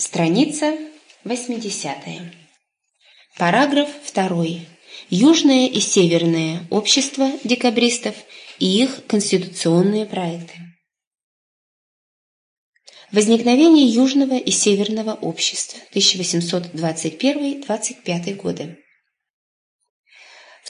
Страница 80. Параграф 2. Южное и Северное общество декабристов и их конституционные проекты. Возникновение Южного и Северного общества 1821-25 годы.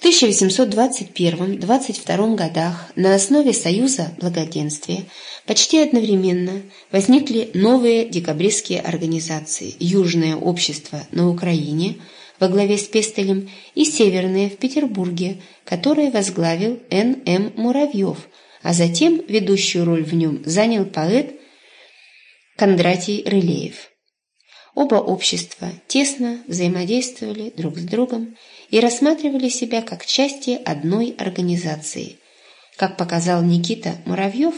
В 1821-22 годах на основе Союза Благоденствия почти одновременно возникли новые декабристские организации «Южное общество» на Украине во главе с Пестелем и «Северное» в Петербурге, которое возглавил Н.М. Муравьев, а затем ведущую роль в нем занял поэт Кондратий Рылеев. Оба общества тесно взаимодействовали друг с другом и рассматривали себя как части одной организации. Как показал Никита Муравьев,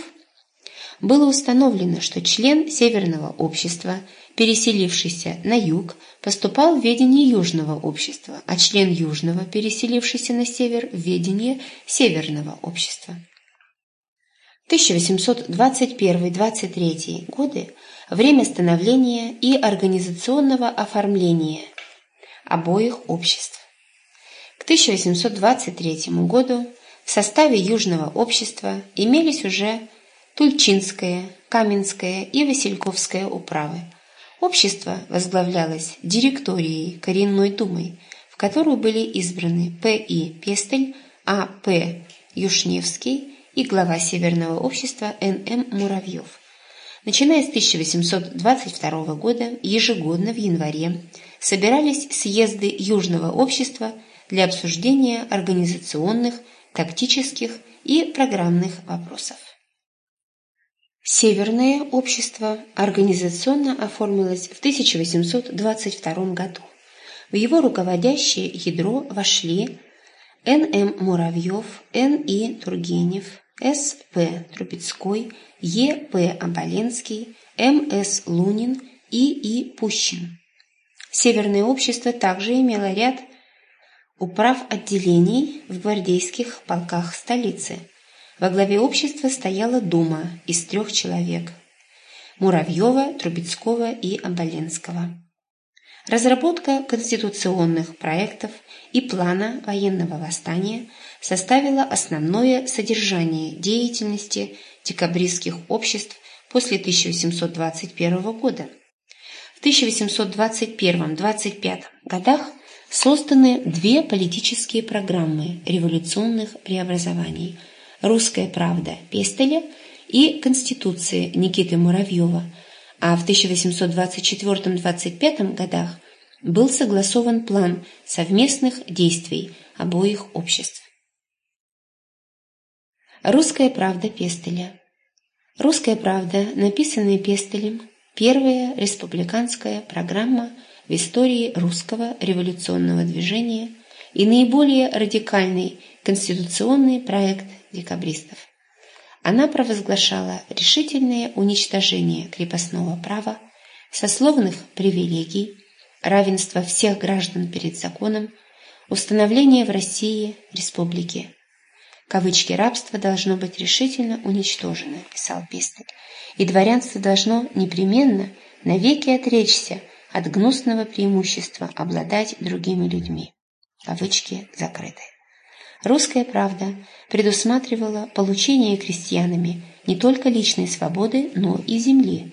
было установлено, что член Северного общества, переселившийся на юг, поступал в ведение Южного общества, а член Южного, переселившийся на север, в ведение Северного общества. 1821-23 годы – время становления и организационного оформления обоих обществ. К 1823 году в составе Южного общества имелись уже Тульчинская, Каменская и Васильковская управы. Общество возглавлялось директорией Коренной думой, в которую были избраны П.И. Пестель, А.П. Юшневский и глава Северного общества Н.М. Муравьев. Начиная с 1822 года, ежегодно в январе собирались съезды Южного общества для обсуждения организационных, тактических и программных вопросов. Северное общество организационно оформилось в 1822 году. В его руководящее ядро вошли Н.М. Муравьев, Н.И. Тургенев, С.П. Трубецкой, Е.П. Оболенский, М.С. Лунин и И. Пущин. Северное общество также имело ряд управ отделений в гвардейских полках столицы. Во главе общества стояла дума из трех человек – Муравьева, Трубецкого и Оболенского. Разработка конституционных проектов и плана военного восстания составила основное содержание деятельности декабристских обществ после 1821 года. В 1821-25 годах созданы две политические программы революционных преобразований «Русская правда» Пестеля и «Конституция» Никиты Муравьева – а в 1824-25 годах был согласован план совместных действий обоих обществ. Русская правда Пестеля Русская правда, написанная Пестелем, первая республиканская программа в истории русского революционного движения и наиболее радикальный конституционный проект декабристов. Она провозглашала решительное уничтожение крепостного права, сословных привилегий, равенство всех граждан перед законом, установление в России республики. Кавычки рабства должно быть решительно уничтожено, писал Пестель, и дворянство должно непременно навеки отречься от гнусного преимущества обладать другими людьми. Кавычки закрыты. Русская правда предусматривала получение крестьянами не только личной свободы, но и земли.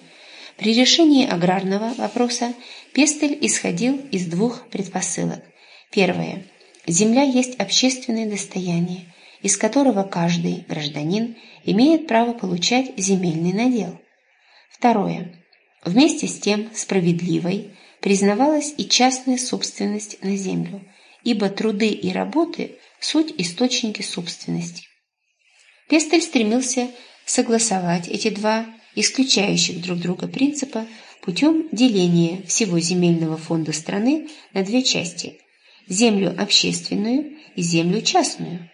При решении аграрного вопроса Пестель исходил из двух предпосылок. Первое. Земля есть общественное достояние, из которого каждый гражданин имеет право получать земельный надел. Второе. Вместе с тем справедливой признавалась и частная собственность на землю, ибо труды и работы – суть источники собственности. Пестель стремился согласовать эти два исключающих друг друга принципа путем деления всего земельного фонда страны на две части – землю общественную и землю частную.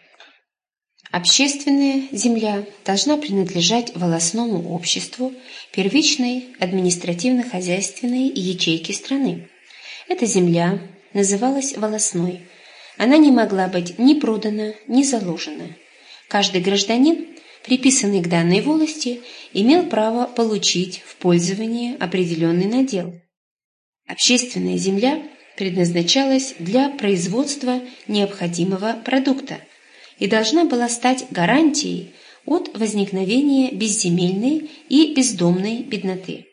Общественная земля должна принадлежать волосному обществу первичной административно-хозяйственной ячейки страны. Эта земля называлась волосной – она не могла быть ни продана, ни заложена. Каждый гражданин, приписанный к данной волости, имел право получить в пользование определенный надел. Общественная земля предназначалась для производства необходимого продукта и должна была стать гарантией от возникновения безземельной и бездомной бедноты.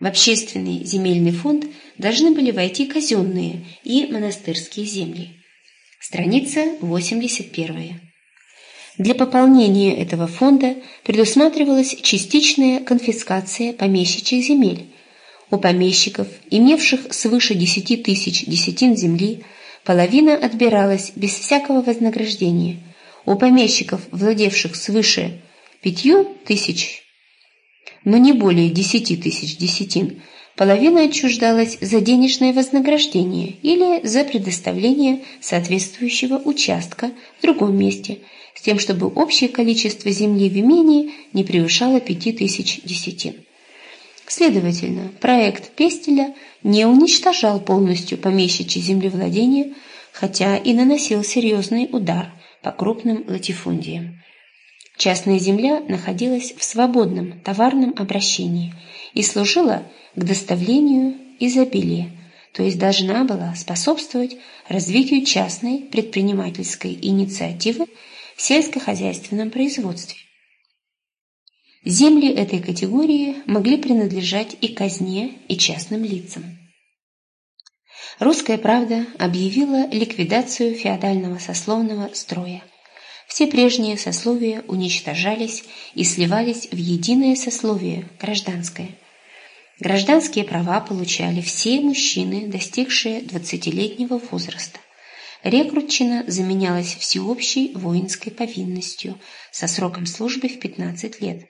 В общественный земельный фонд должны были войти казенные и монастырские земли. Страница 81. Для пополнения этого фонда предусматривалась частичная конфискация помещичьих земель. У помещиков, имевших свыше 10 тысяч десятин земли, половина отбиралась без всякого вознаграждения. У помещиков, владевших свыше 5 тысяч, но не более 10 тысяч десятин, половина отчуждалась за денежное вознаграждение или за предоставление соответствующего участка в другом месте, с тем, чтобы общее количество земли в имении не превышало 5000 десятин. Следовательно, проект Пестеля не уничтожал полностью помещичье землевладение, хотя и наносил серьезный удар по крупным латифундиям. Частная земля находилась в свободном товарном обращении и служила к доставлению изобилия, то есть должна была способствовать развитию частной предпринимательской инициативы в сельскохозяйственном производстве. Земли этой категории могли принадлежать и казне, и частным лицам. Русская правда объявила ликвидацию феодального сословного строя. Все прежние сословия уничтожались и сливались в единое сословие – гражданское. Гражданские права получали все мужчины, достигшие 20-летнего возраста. Рекрутчина заменялась всеобщей воинской повинностью со сроком службы в 15 лет.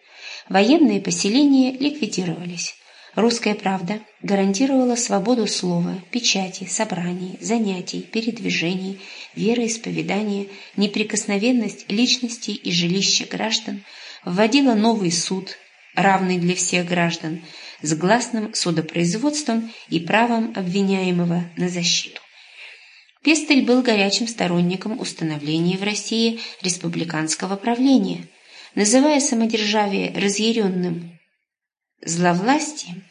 Военные поселения ликвидировались. Русская правда гарантировала свободу слова, печати, собраний, занятий, передвижений, вероисповедания, неприкосновенность личностей и жилища граждан, вводила новый суд, равный для всех граждан, с гласным судопроизводством и правом обвиняемого на защиту. Пестель был горячим сторонником установления в России республиканского правления. Называя самодержавие разъяренным зловластием,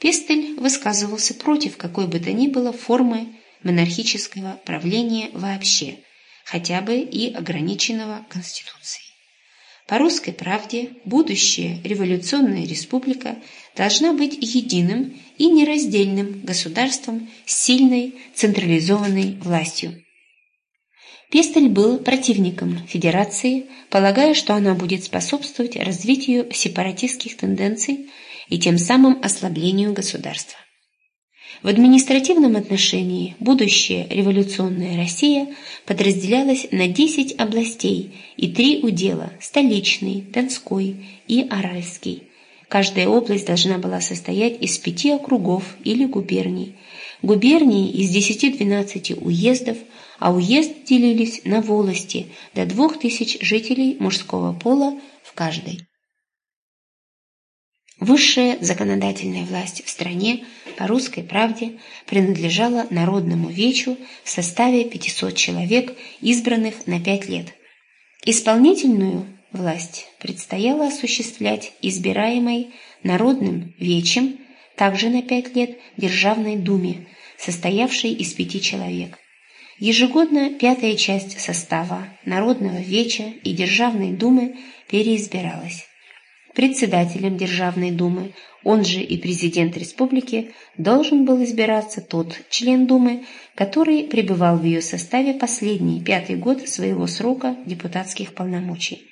Пестель высказывался против какой бы то ни было формы монархического правления вообще, хотя бы и ограниченного Конституцией. По русской правде будущая революционная республика должна быть единым и нераздельным государством с сильной централизованной властью. Пестель был противником федерации, полагая, что она будет способствовать развитию сепаратистских тенденций и тем самым ослаблению государства. В административном отношении будущая революционная Россия подразделялась на 10 областей и три удела – столичный, Донской и Аральский. Каждая область должна была состоять из пяти округов или губерний. Губернии из 10-12 уездов, а уезды делились на волости до 2000 жителей мужского пола в каждой. Высшая законодательная власть в стране по русской правде принадлежала Народному Вечу в составе 500 человек, избранных на пять лет. Исполнительную власть предстояло осуществлять избираемой Народным Вечем также на пять лет Державной Думе, состоявшей из пяти человек. Ежегодно пятая часть состава Народного Веча и Державной Думы переизбиралась. Председателем Державной Думы, он же и президент республики, должен был избираться тот член Думы, который пребывал в ее составе последний, пятый год своего срока депутатских полномочий.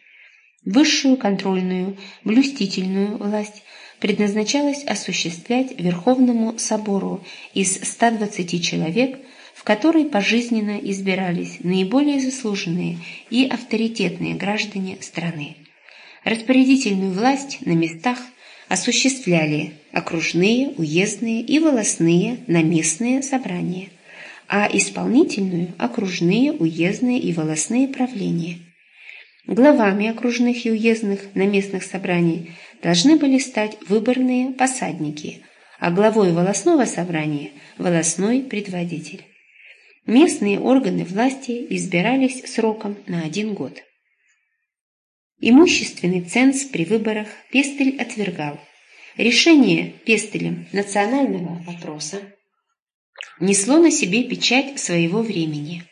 Высшую контрольную, блюстительную власть предназначалось осуществлять Верховному Собору из 120 человек, в который пожизненно избирались наиболее заслуженные и авторитетные граждане страны. Распорядительную власть на местах осуществляли окружные, уездные и волосные наместные собрания, а исполнительную – окружные, уездные и волосные правления. Главами окружных и уездных наместных собраний должны были стать выборные посадники, а главой волосного собрания – волосной предводитель. Местные органы власти избирались сроком на один год. Имущественный ценз при выборах Пестель отвергал. Решение Пестелем национального вопроса несло на себе печать своего времени.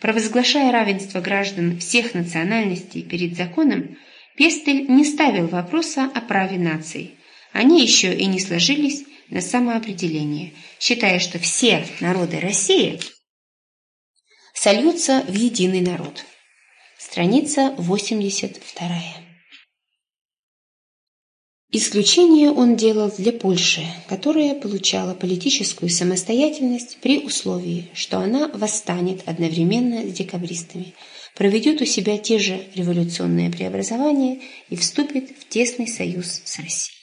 Провозглашая равенство граждан всех национальностей перед законом, Пестель не ставил вопроса о праве наций. Они еще и не сложились на самоопределение, считая, что все народы России сольются в единый народ. Страница 82. Исключение он делал для Польши, которая получала политическую самостоятельность при условии, что она восстанет одновременно с декабристами, проведет у себя те же революционные преобразования и вступит в тесный союз с Россией.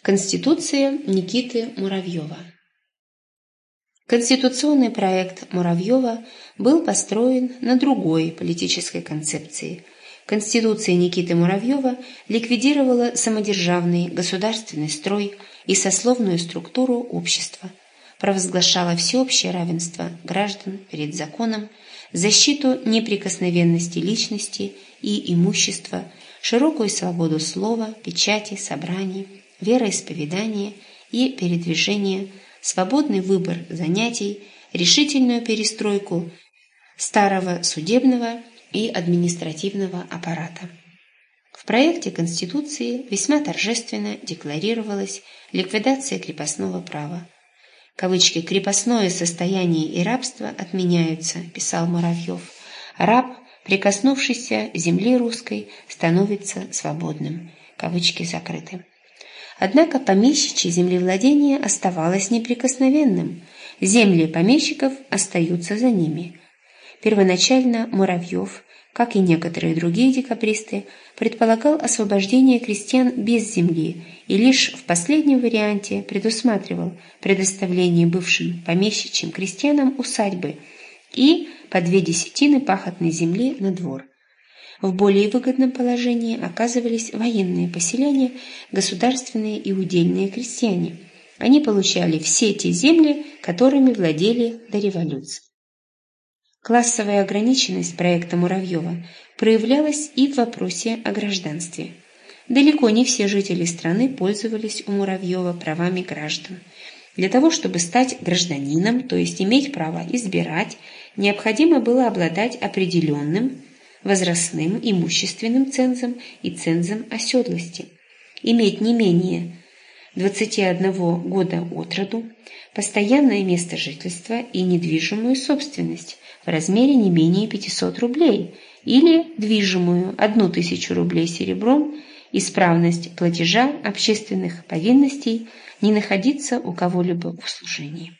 Конституция Никиты Муравьева Конституционный проект Муравьева был построен на другой политической концепции – Конституция Никиты Муравьева ликвидировала самодержавный государственный строй и сословную структуру общества, провозглашала всеобщее равенство граждан перед законом, защиту неприкосновенности личности и имущества, широкую свободу слова, печати, собраний, вероисповедания и передвижения, свободный выбор занятий, решительную перестройку старого судебного и административного аппарата. В проекте Конституции весьма торжественно декларировалась ликвидация крепостного права. Кавычки «крепостное состояние и рабство отменяются», писал Муравьев. «Раб, прикоснувшийся земли русской, становится свободным». Кавычки закрыты. Однако помещичье землевладение оставалось неприкосновенным. Земли помещиков остаются за ними – Первоначально Муравьев, как и некоторые другие декабристы, предполагал освобождение крестьян без земли и лишь в последнем варианте предусматривал предоставление бывшим помещичьим крестьянам усадьбы и по две десятины пахотной земли на двор. В более выгодном положении оказывались военные поселения, государственные и удельные крестьяне. Они получали все те земли, которыми владели до революции. Классовая ограниченность проекта Муравьева проявлялась и в вопросе о гражданстве. Далеко не все жители страны пользовались у Муравьева правами граждан. Для того, чтобы стать гражданином, то есть иметь право избирать, необходимо было обладать определенным возрастным имущественным цензом и цензом оседлости, иметь не менее 21 года от роду, постоянное место жительства и недвижимую собственность, в размере не менее 500 рублей или движимую 1000 рублей серебром, исправность платежа общественных повинностей, не находиться у кого-либо в услужении.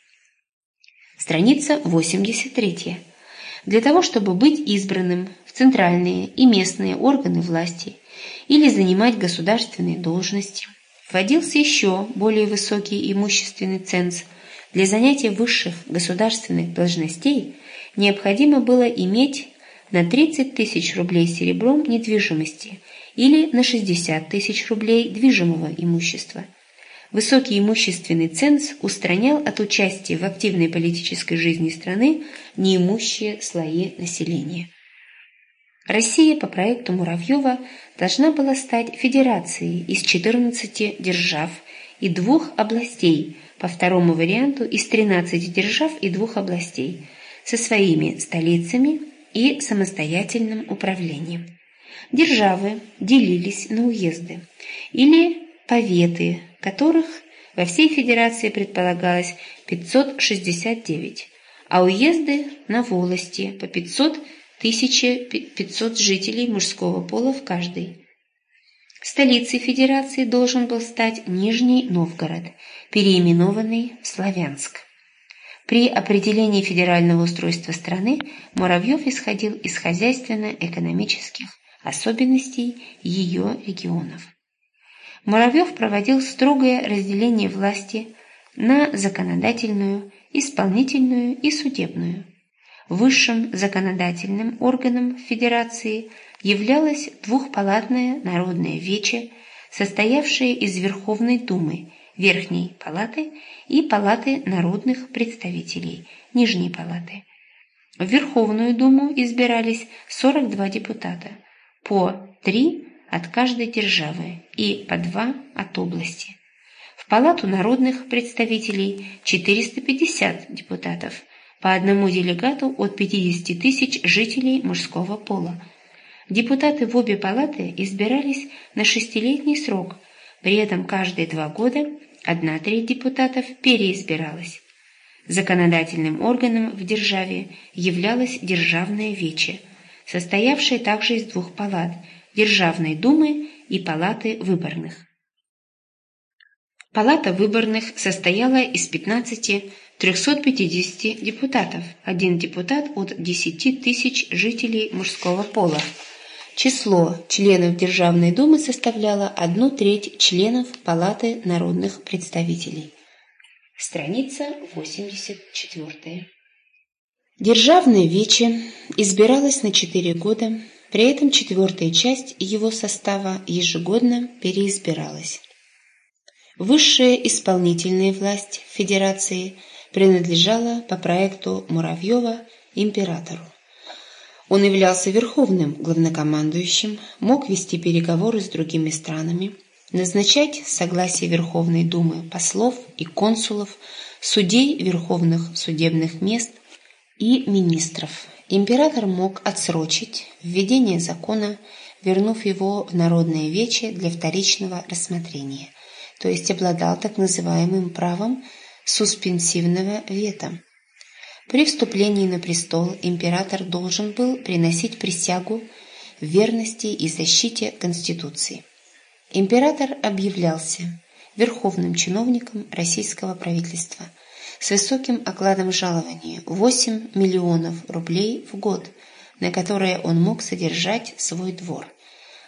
Страница 83. Для того, чтобы быть избранным в центральные и местные органы власти или занимать государственные должности, вводился еще более высокий имущественный ценз. Для занятия высших государственных должностей – необходимо было иметь на 30 тысяч рублей серебром недвижимости или на 60 тысяч рублей движимого имущества. Высокий имущественный ценз устранял от участия в активной политической жизни страны неимущие слои населения. Россия по проекту Муравьева должна была стать федерацией из 14 держав и двух областей, по второму варианту из 13 держав и двух областей – со своими столицами и самостоятельным управлением. Державы делились на уезды или поветы, которых во всей Федерации предполагалось 569, а уезды на волости по 500 1500 жителей мужского пола в каждой. Столицей Федерации должен был стать Нижний Новгород, переименованный в Славянск. При определении федерального устройства страны Муравьев исходил из хозяйственно-экономических особенностей ее регионов. Муравьев проводил строгое разделение власти на законодательную, исполнительную и судебную. Высшим законодательным органом Федерации являлось двухпалатное народное вече, состоявшее из Верховной Думы Верхней палаты и Палаты народных представителей Нижней палаты. В Верховную Думу избирались 42 депутата, по 3 от каждой державы и по 2 от области. В Палату народных представителей 450 депутатов, по одному делегату от 50 тысяч жителей мужского пола. Депутаты в обе палаты избирались на шестилетний срок, при этом каждые два года одна треть депутатов переизбиралась. Законодательным органом в державе являлось Державное Вече, состоявшее также из двух палат – Державной Думы и Палаты выборных. Палата выборных состояла из 15 350 депутатов, один депутат от 10 тысяч жителей мужского пола. Число членов Державной Думы составляло одну треть членов Палаты народных представителей. Страница 84. Державное Вече избиралось на 4 года, при этом четвертая часть его состава ежегодно переизбиралась. Высшая исполнительная власть Федерации принадлежала по проекту Муравьева императору. Он являлся верховным главнокомандующим, мог вести переговоры с другими странами, назначать согласие Верховной Думы послов и консулов, судей верховных судебных мест и министров. Император мог отсрочить введение закона, вернув его в народное вече для вторичного рассмотрения – то есть обладал так называемым правом суспенсивного вето. При вступлении на престол император должен был приносить присягу верности и защите Конституции. Император объявлялся верховным чиновником российского правительства с высоким окладом жалования 8 миллионов рублей в год, на которые он мог содержать свой двор –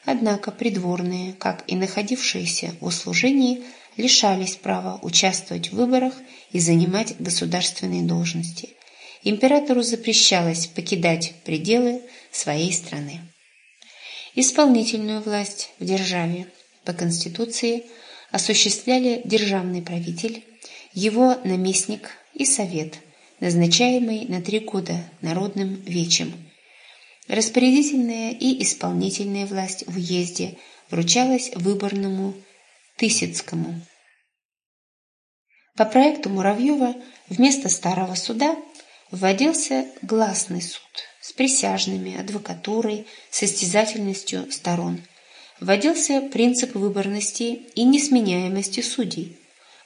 Однако придворные, как и находившиеся в услужении, лишались права участвовать в выборах и занимать государственные должности. Императору запрещалось покидать пределы своей страны. Исполнительную власть в державе по Конституции осуществляли державный правитель, его наместник и совет, назначаемый на три года народным вечем – Распорядительная и исполнительная власть в уезде вручалась выборному Тысяцкому. По проекту Муравьева вместо старого суда вводился гласный суд с присяжными, адвокатурой, состязательностью сторон. Вводился принцип выборности и несменяемости судей.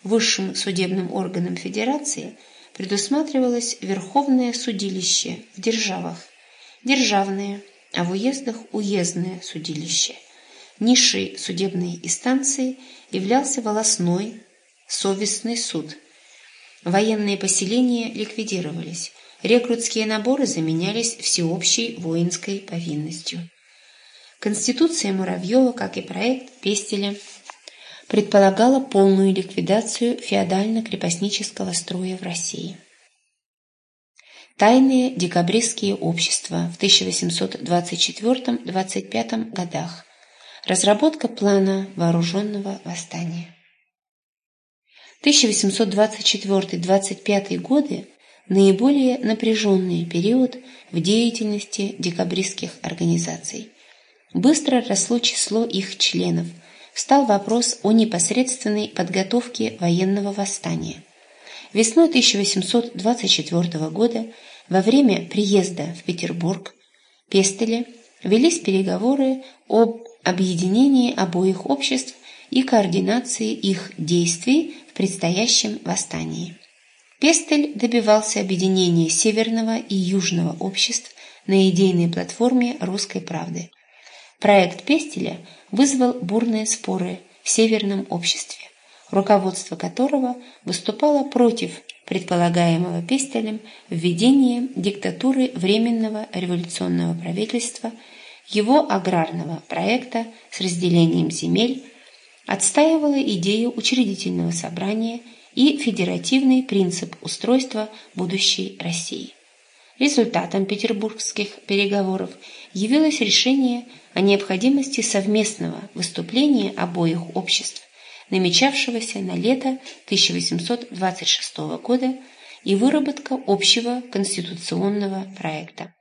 Высшим судебным органом Федерации предусматривалось Верховное судилище в державах – державные, а в уездах уездное судилище. Низшей судебной инстанцией являлся волосной совестный суд. Военные поселения ликвидировались, рекрутские наборы заменялись всеобщей воинской повинностью. Конституция Муравьева, как и проект Пестеля, предполагала полную ликвидацию феодально-крепостнического строя в России. Тайные декабристские общества в 1824-25 годах. Разработка плана вооруженного восстания. 1824-25 годы – наиболее напряженный период в деятельности декабристских организаций. Быстро росло число их членов, встал вопрос о непосредственной подготовке военного восстания – Весной 1824 года, во время приезда в Петербург, Пестеля велись переговоры об объединении обоих обществ и координации их действий в предстоящем восстании. Пестель добивался объединения северного и южного обществ на идейной платформе «Русской правды». Проект Пестеля вызвал бурные споры в северном обществе руководство которого выступало против предполагаемого Пестелем введения диктатуры Временного революционного правительства, его аграрного проекта с разделением земель, отстаивала идею учредительного собрания и федеративный принцип устройства будущей России. Результатом петербургских переговоров явилось решение о необходимости совместного выступления обоих обществ намечавшегося на лето 1826 года и выработка общего конституционного проекта.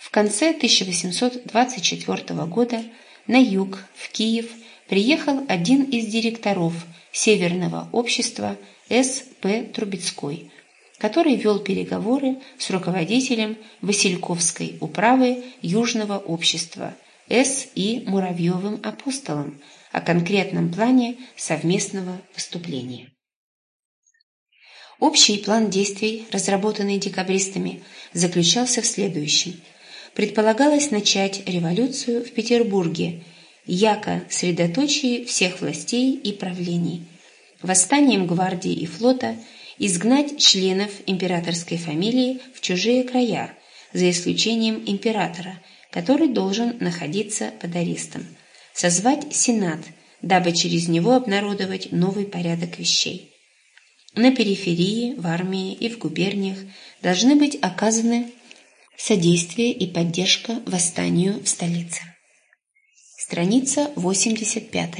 В конце 1824 года на юг, в Киев, приехал один из директоров Северного общества С. П. Трубецкой, который вел переговоры с руководителем Васильковской управы Южного общества С. И. Муравьевым апостолом о конкретном плане совместного выступления. Общий план действий, разработанный декабристами, заключался в следующем. Предполагалось начать революцию в Петербурге, яко средоточие всех властей и правлений, восстанием гвардии и флота изгнать членов императорской фамилии в чужие края, за исключением императора, который должен находиться под арестом, созвать Сенат, дабы через него обнародовать новый порядок вещей на периферии, в армии и в губерниях должны быть оказаны содействие и поддержка восстанию в столице. Страница 85.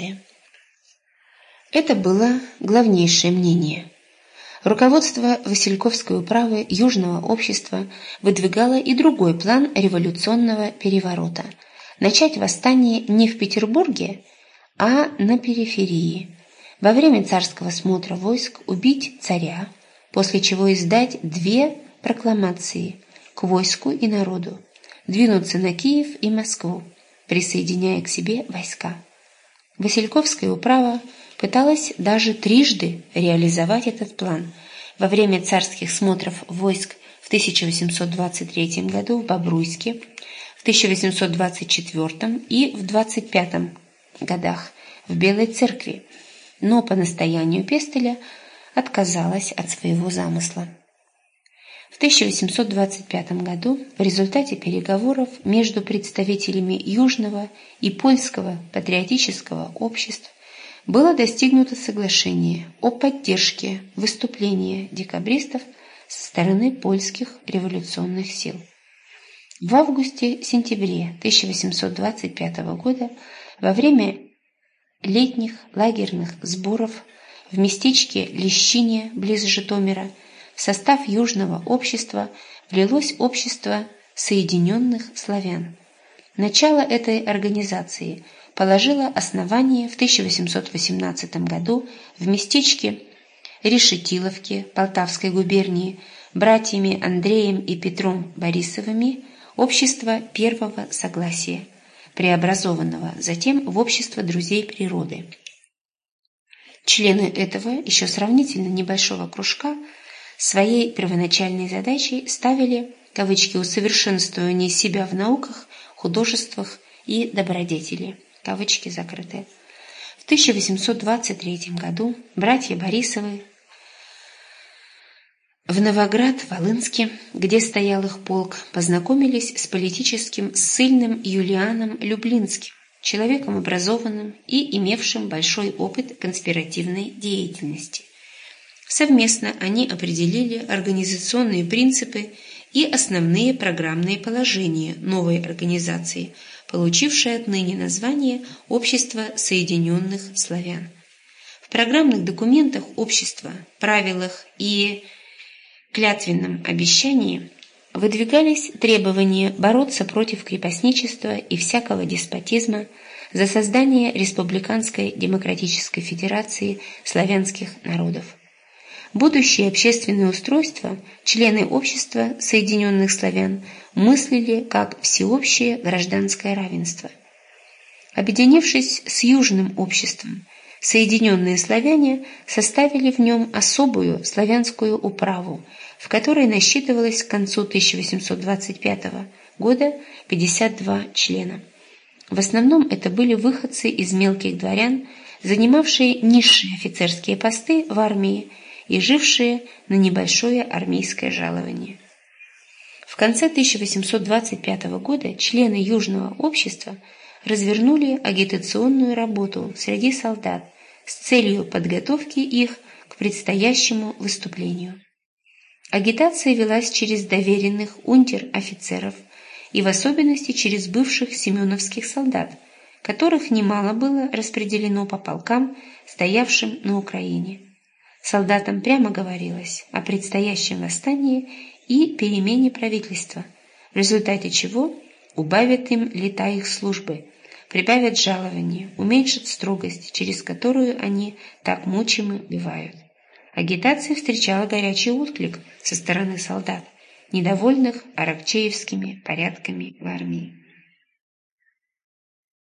Это было главнейшее мнение. Руководство Васильковской управы Южного общества выдвигало и другой план революционного переворота – начать восстание не в Петербурге, а на периферии – во время царского смотра войск убить царя, после чего издать две прокламации к войску и народу, двинуться на Киев и Москву, присоединяя к себе войска. Васильковская управа пыталась даже трижды реализовать этот план во время царских смотров войск в 1823 году в Бобруйске, в 1824 и в 25 годах в Белой церкви, но по настоянию Пестеля отказалась от своего замысла. В 1825 году в результате переговоров между представителями Южного и Польского патриотического обществ было достигнуто соглашение о поддержке выступления декабристов со стороны польских революционных сил. В августе-сентябре 1825 года во время летних лагерных сборов в местечке Лещине близ Житомира в состав Южного общества влилось общество Соединенных славян. Начало этой организации положило основание в 1818 году в местечке Решетиловке Полтавской губернии братьями Андреем и Петром Борисовыми общество первого согласия – преобразованного затем в общество друзей природы. Члены этого еще сравнительно небольшого кружка своей первоначальной задачей ставили кавычки «усовершенствование себя в науках, художествах и добродетели». Кавычки закрыты. В 1823 году братья Борисовы в Новоград-Волынске, где стоял их полк, познакомились с политическим ссыльным Юлианом Люблинским, человеком образованным и имевшим большой опыт конспиративной деятельности. Совместно они определили организационные принципы и основные программные положения новой организации, получившей отныне название «Общество Соединенных Славян». В программных документах общества, правилах и клятвенном обещании выдвигались требования бороться против крепостничества и всякого деспотизма за создание Республиканской Демократической Федерации славянских народов. Будущее общественное устройство члены общества Соединенных Славян мыслили как всеобщее гражданское равенство. Объединившись с Южным обществом, Соединенные славяне составили в нем особую славянскую управу – в которой насчитывалось к концу 1825 года 52 члена. В основном это были выходцы из мелких дворян, занимавшие низшие офицерские посты в армии и жившие на небольшое армейское жалование. В конце 1825 года члены Южного общества развернули агитационную работу среди солдат с целью подготовки их к предстоящему выступлению. Агитация велась через доверенных унтер-офицеров и в особенности через бывших семеновских солдат, которых немало было распределено по полкам, стоявшим на Украине. Солдатам прямо говорилось о предстоящем восстании и перемене правительства, в результате чего убавят им лета их службы, прибавят жалование, уменьшат строгость, через которую они так мучимы бывают. Агитация встречала горячий отклик со стороны солдат, недовольных аракчеевскими порядками в армии.